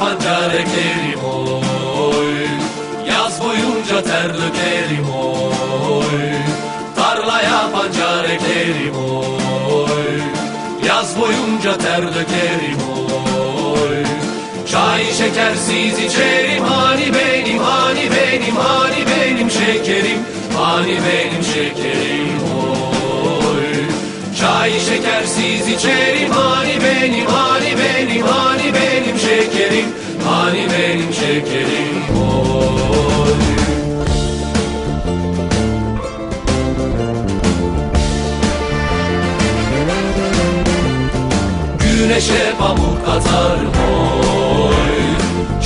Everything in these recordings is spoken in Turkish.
pancar ekerim oy. Yaz boyunca ter dökerim oy. Tarlaya pancar ekerim oy. Yaz boyunca ter dökerim oy. Çay şekersiz içerim hani benim hani benim hani benim şekerim Hani benim şekerim oy. Çay şekersiz içerim hani benim hani benim Hani benim Güneşe pamuk atarım oy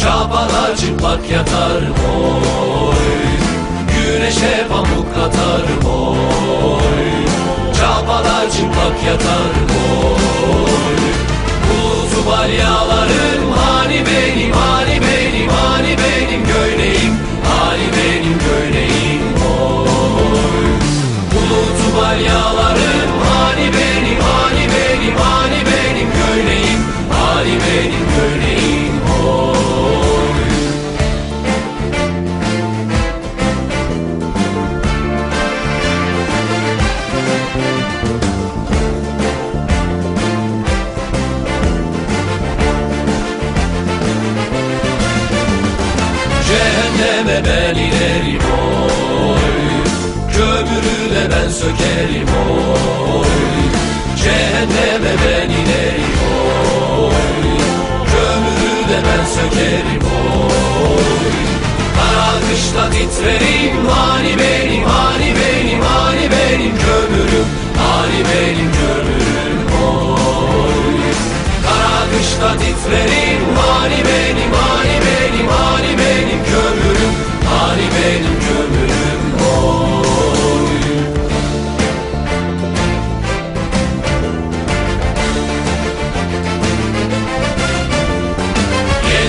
Çapala çıplak yatarım oy Güneşe pamuk atarım oy Çapala çıplak yatarım oy Bulutu balyalarım hani benim hani benim hani Ben inerim oy Kömürü de ben sökerim oy Cehenneme ben inerim oy Kömürü de ben sökerim oy Kara kışta titrerim hani benim hani benim hani benim kömürüm Hani benim kömürüm oy Kara kışta titrerim hani benim hani benim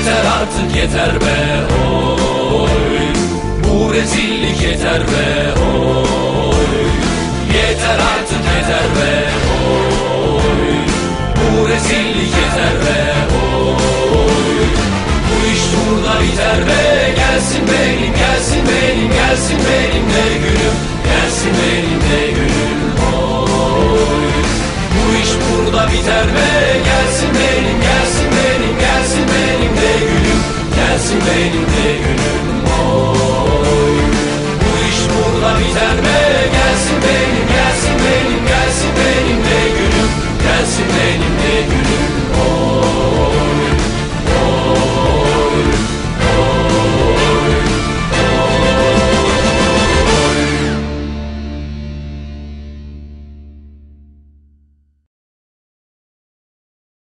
yeter artık yeter be oy. Bu rezillik yeter be oy. Yeter artık yeter be oy. Bu rezillik yeter be oy. Bu iş burada biter be gelsin benim kendi günüm oy Bu iş burada biter mi?